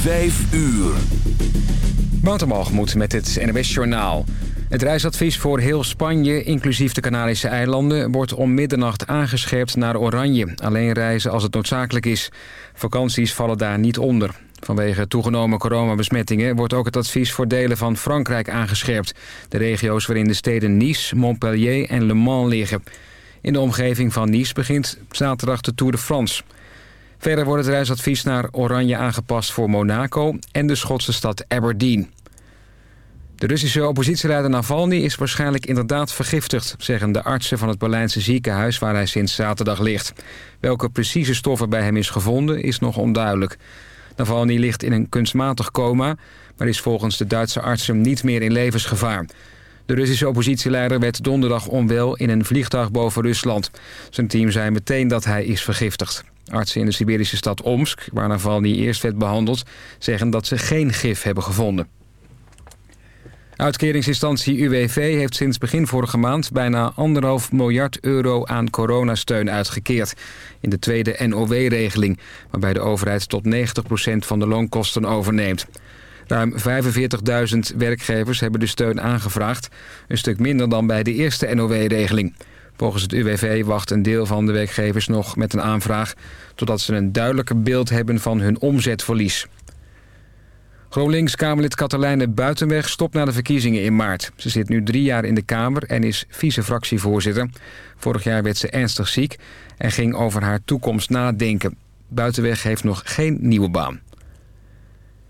Vijf uur. Watermalgemoed met het NWS Journaal. Het reisadvies voor heel Spanje, inclusief de Canarische eilanden... wordt om middernacht aangescherpt naar oranje. Alleen reizen als het noodzakelijk is. Vakanties vallen daar niet onder. Vanwege toegenomen coronabesmettingen wordt ook het advies voor delen van Frankrijk aangescherpt. De regio's waarin de steden Nice, Montpellier en Le Mans liggen. In de omgeving van Nice begint zaterdag de Tour de France. Verder wordt het reisadvies naar oranje aangepast voor Monaco en de Schotse stad Aberdeen. De Russische oppositieleider Navalny is waarschijnlijk inderdaad vergiftigd... zeggen de artsen van het Berlijnse ziekenhuis waar hij sinds zaterdag ligt. Welke precieze stoffen bij hem is gevonden is nog onduidelijk. Navalny ligt in een kunstmatig coma... maar is volgens de Duitse artsen niet meer in levensgevaar. De Russische oppositieleider werd donderdag onwel in een vliegtuig boven Rusland. Zijn team zei meteen dat hij is vergiftigd. Artsen in de Siberische stad Omsk, waar Navalny eerst werd behandeld... zeggen dat ze geen gif hebben gevonden. Uitkeringsinstantie UWV heeft sinds begin vorige maand... bijna anderhalf miljard euro aan coronasteun uitgekeerd... in de tweede NOW-regeling... waarbij de overheid tot 90% van de loonkosten overneemt. Ruim 45.000 werkgevers hebben de steun aangevraagd. Een stuk minder dan bij de eerste NOW-regeling. Volgens het UWV wacht een deel van de werkgevers nog met een aanvraag... totdat ze een duidelijker beeld hebben van hun omzetverlies. GroenLinks-Kamerlid Katelijne Buitenweg stopt na de verkiezingen in maart. Ze zit nu drie jaar in de Kamer en is vice-fractievoorzitter. Vorig jaar werd ze ernstig ziek en ging over haar toekomst nadenken. Buitenweg heeft nog geen nieuwe baan.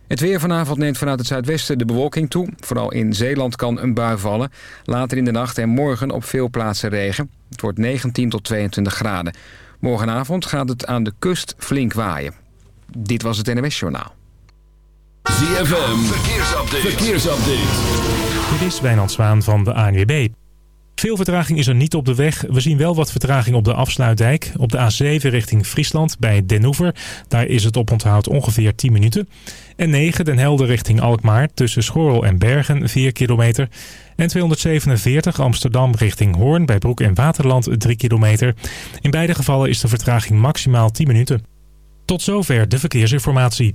Het weer vanavond neemt vanuit het zuidwesten de bewolking toe. Vooral in Zeeland kan een bui vallen. Later in de nacht en morgen op veel plaatsen regen. Het wordt 19 tot 22 graden. Morgenavond gaat het aan de kust flink waaien. Dit was het NWS Journaal. ZFM, verkeersupdate. verkeersupdate. Dit is Wijnand Zwaan van de ANWB. Veel vertraging is er niet op de weg. We zien wel wat vertraging op de afsluitdijk. Op de A7 richting Friesland bij Den Hoever. Daar is het op onthoud ongeveer 10 minuten. En 9 Den Helder richting Alkmaar tussen Schorrel en Bergen 4 kilometer. En 247 Amsterdam richting Hoorn bij Broek en Waterland 3 kilometer. In beide gevallen is de vertraging maximaal 10 minuten. Tot zover de verkeersinformatie.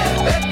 Hey.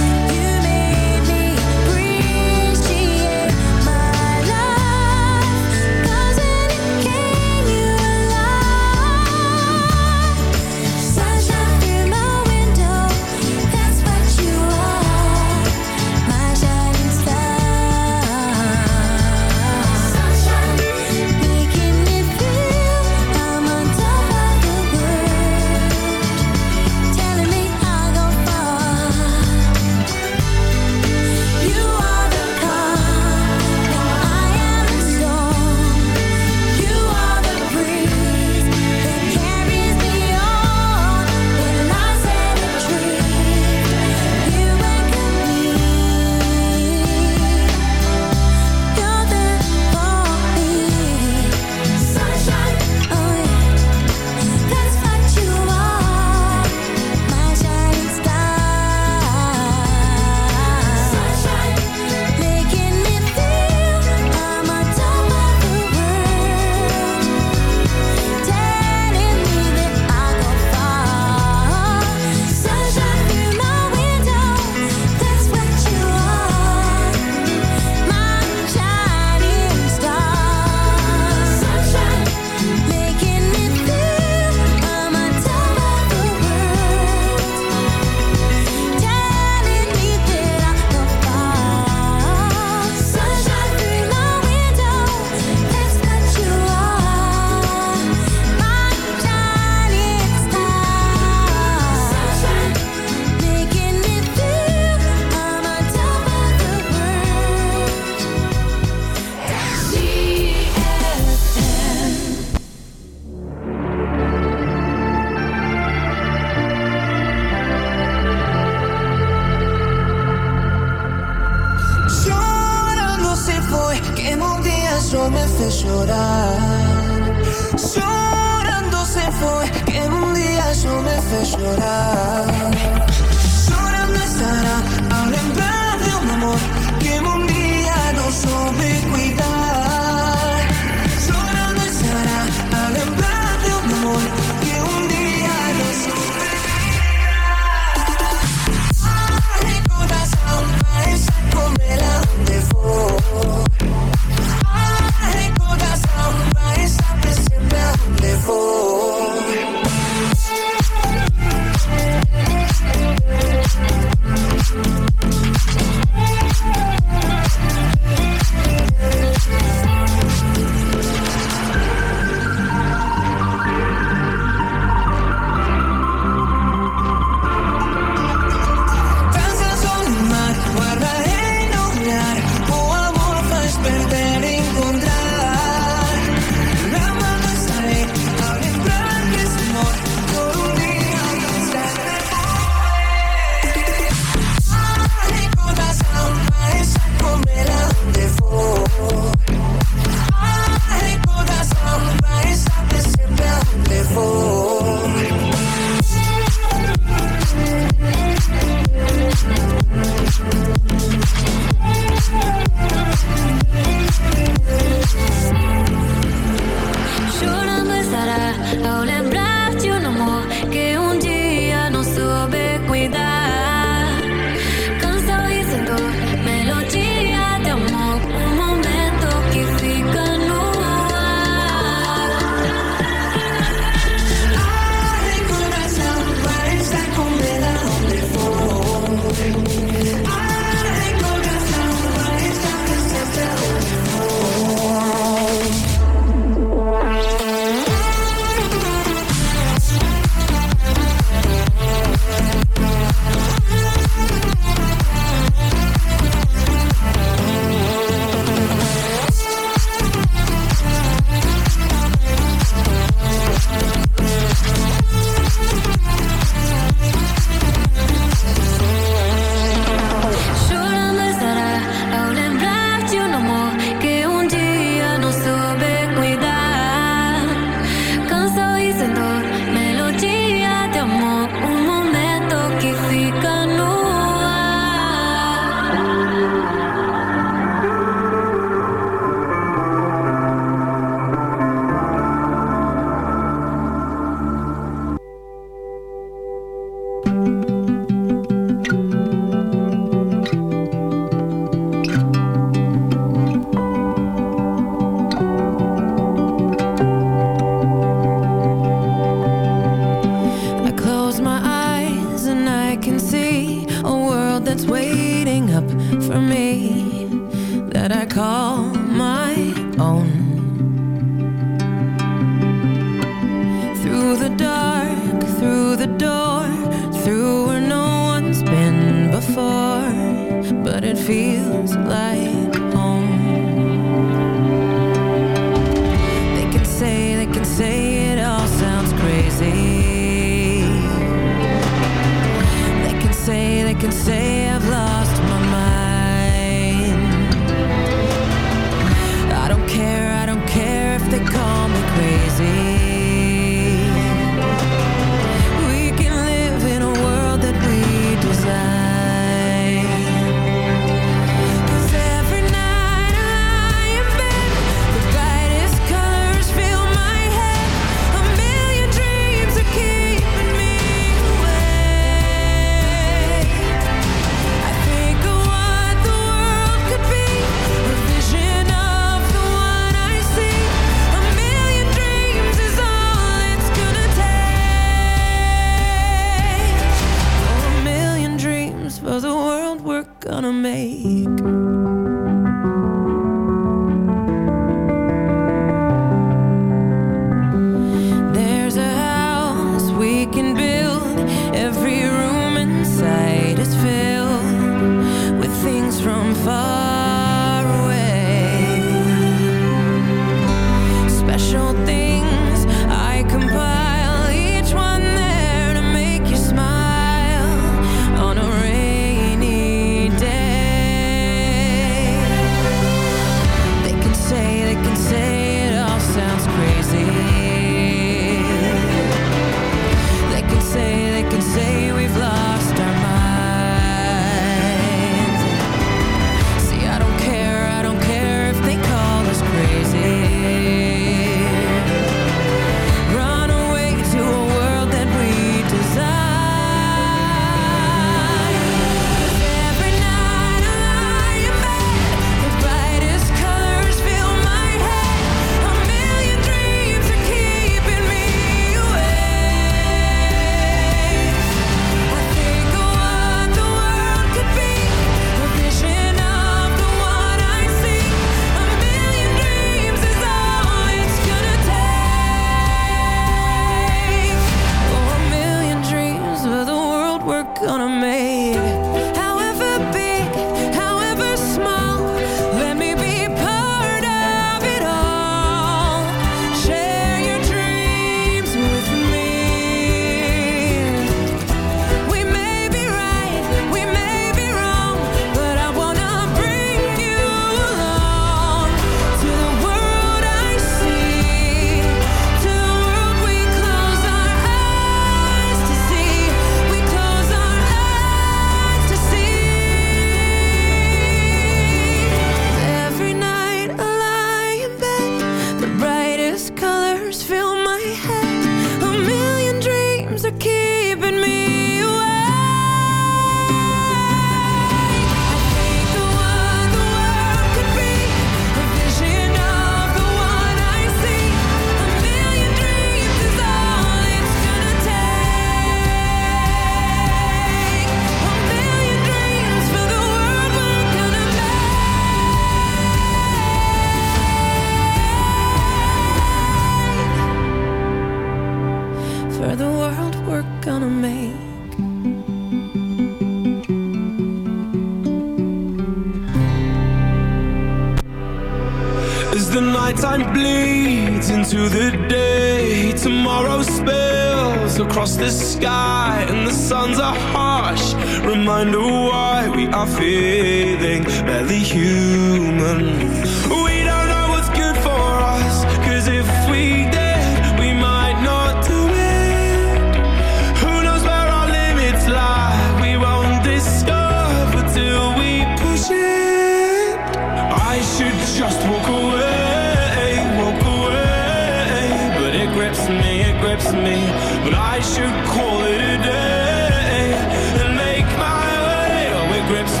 but I should call it a day and make my way. Oh, it grips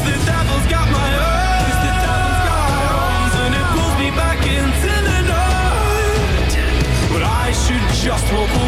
the devil's got my arms, the devil's got my arms, and it pulls me back into the night. But I should just walk away.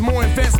more invest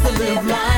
to live life.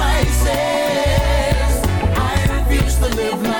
crisis. I refuse to live life.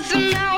said she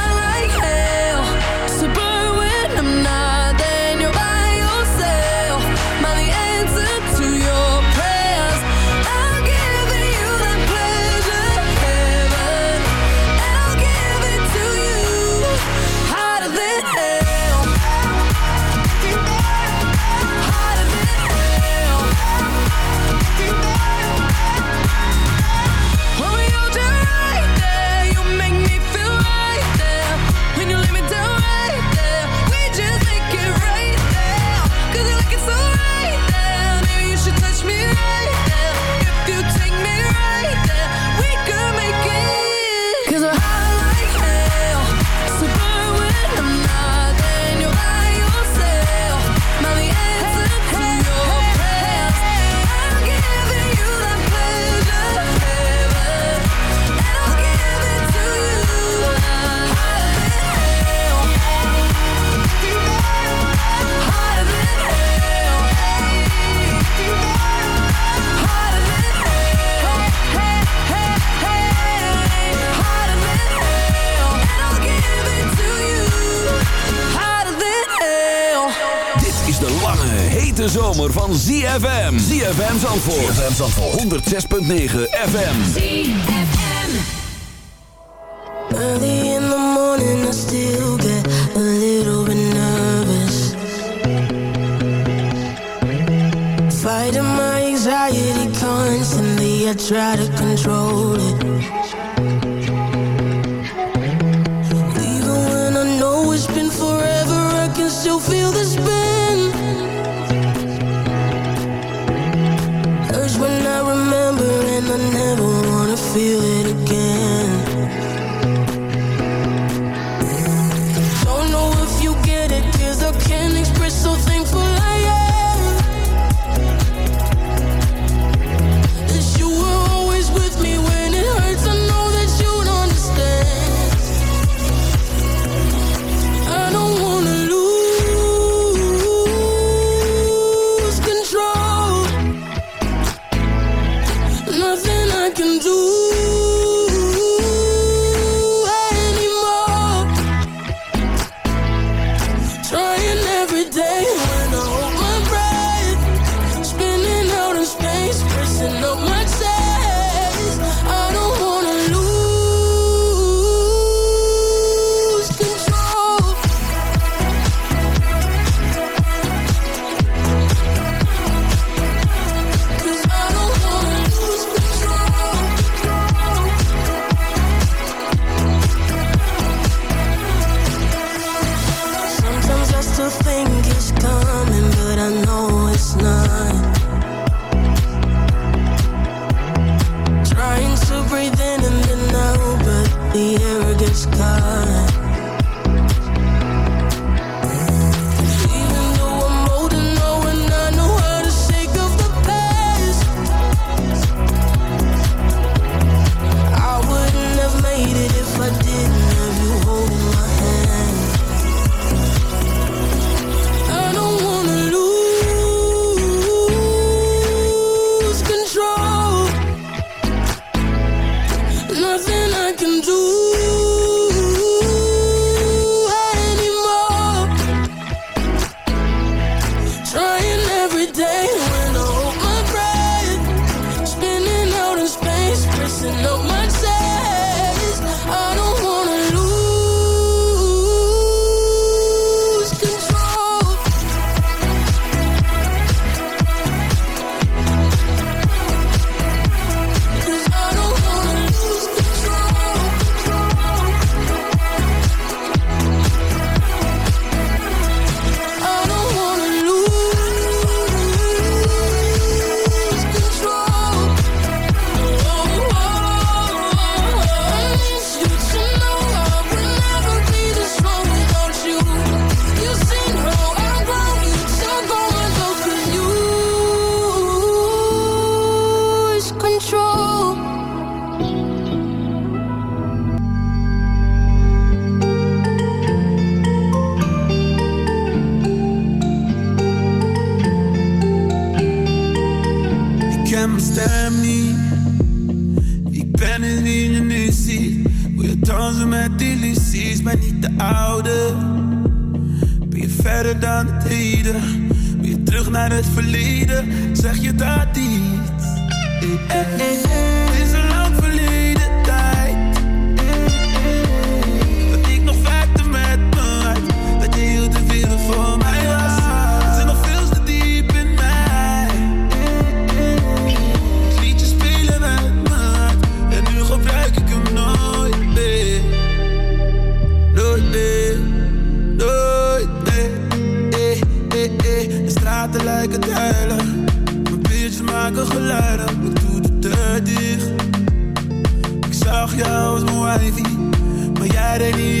every day maar jij deed niet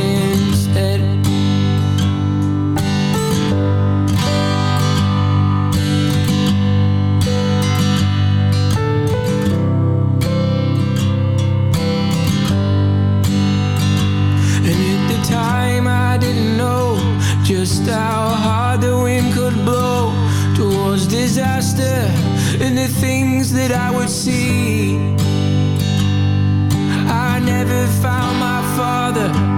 the things that I would see. I never found my father.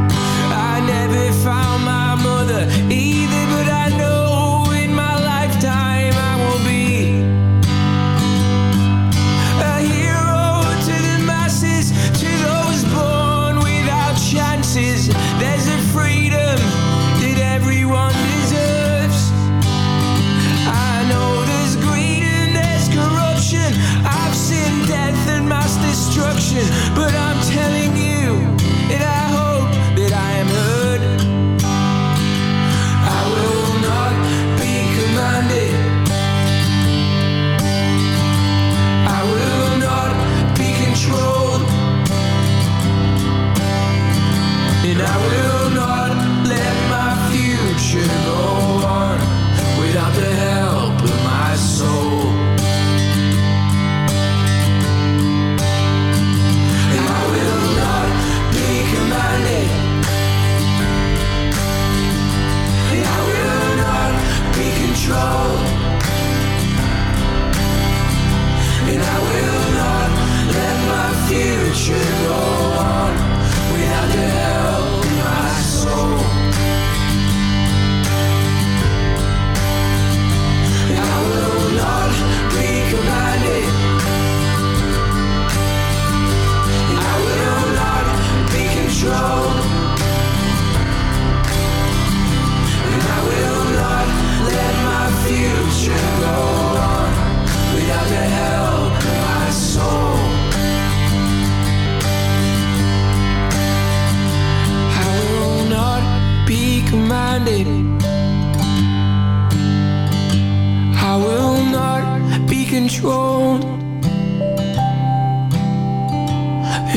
Richard.